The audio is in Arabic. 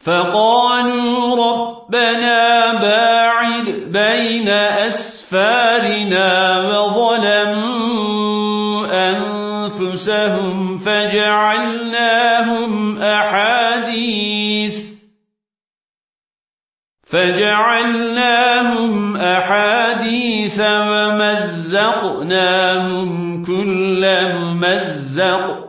فقالوا ربنا باعد بين أسفارنا وظلموا أنفسهم فجعلناهم أحاديث فجعلناهم أحاديث ومزقناهم كل ممزق